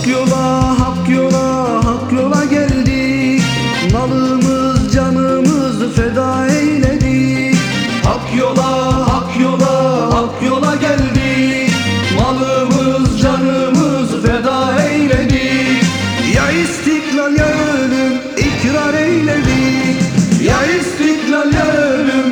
Hak yola, hak yola, hak yola geldik. Malımız, canımızı feda eyledik. Hak yola, hak yola, hak yola geldik. Malımız, canımızı feda eyledik. Ya istiklal ya ölüm, ikrar eyledik. Ya istiklal ya ölüm,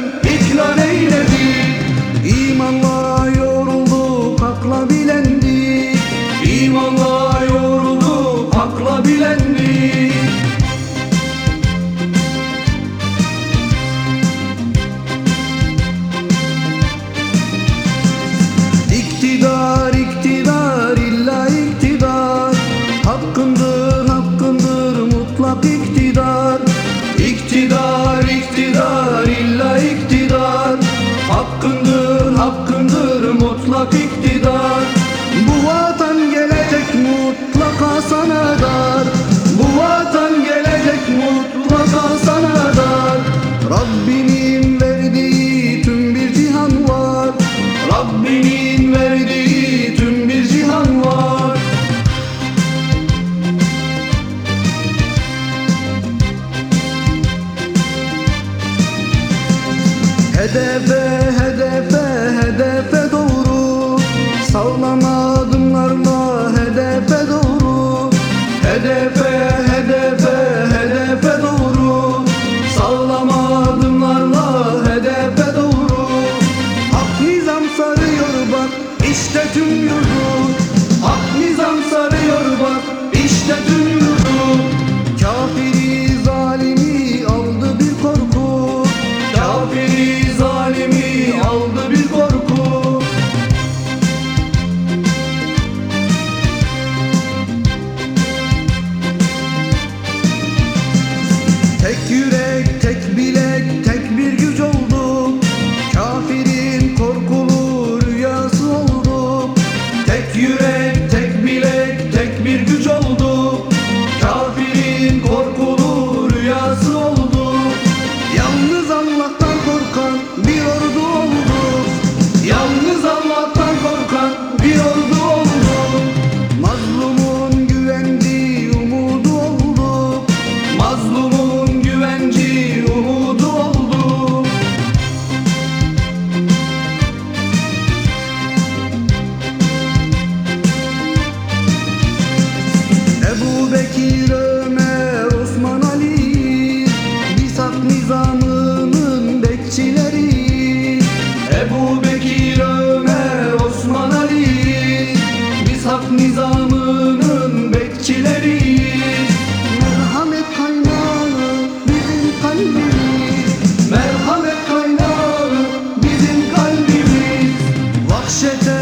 Hedefe hedefe hedefe doğru. Sallama adımlarla hedefe doğru. Hedefe hedefe hedefe doğru. Sallama adımlarla hedefe doğru. Hak nizam sarıyor bak işte tüm yurdu 现在